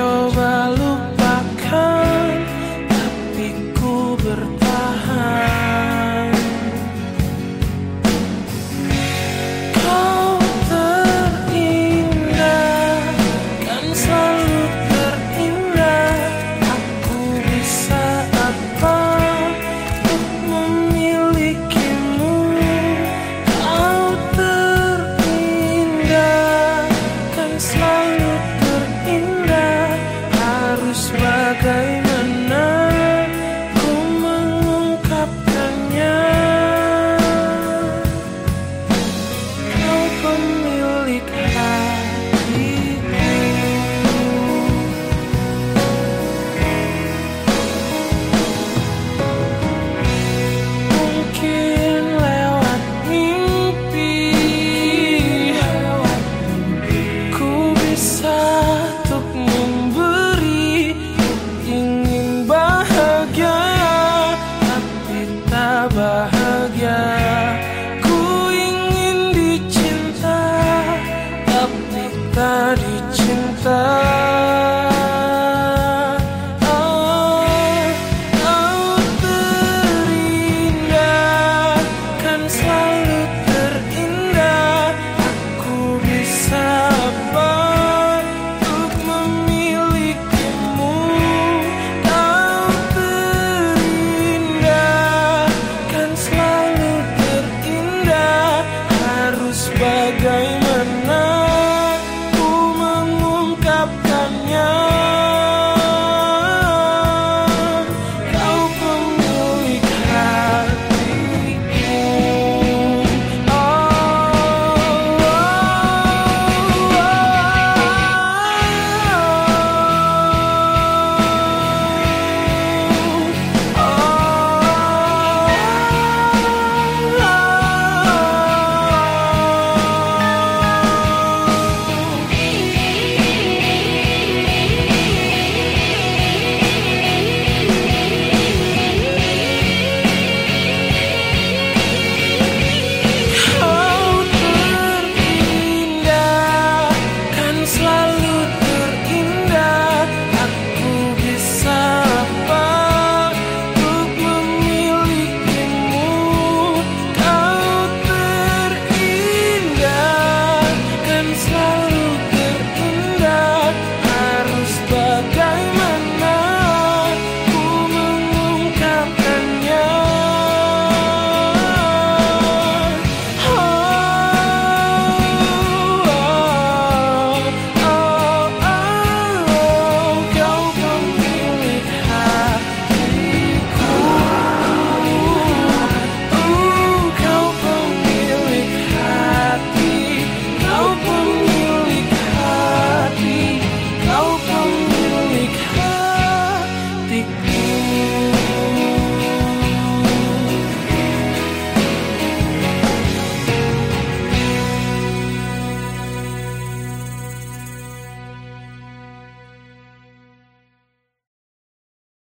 over bagai tadi cinta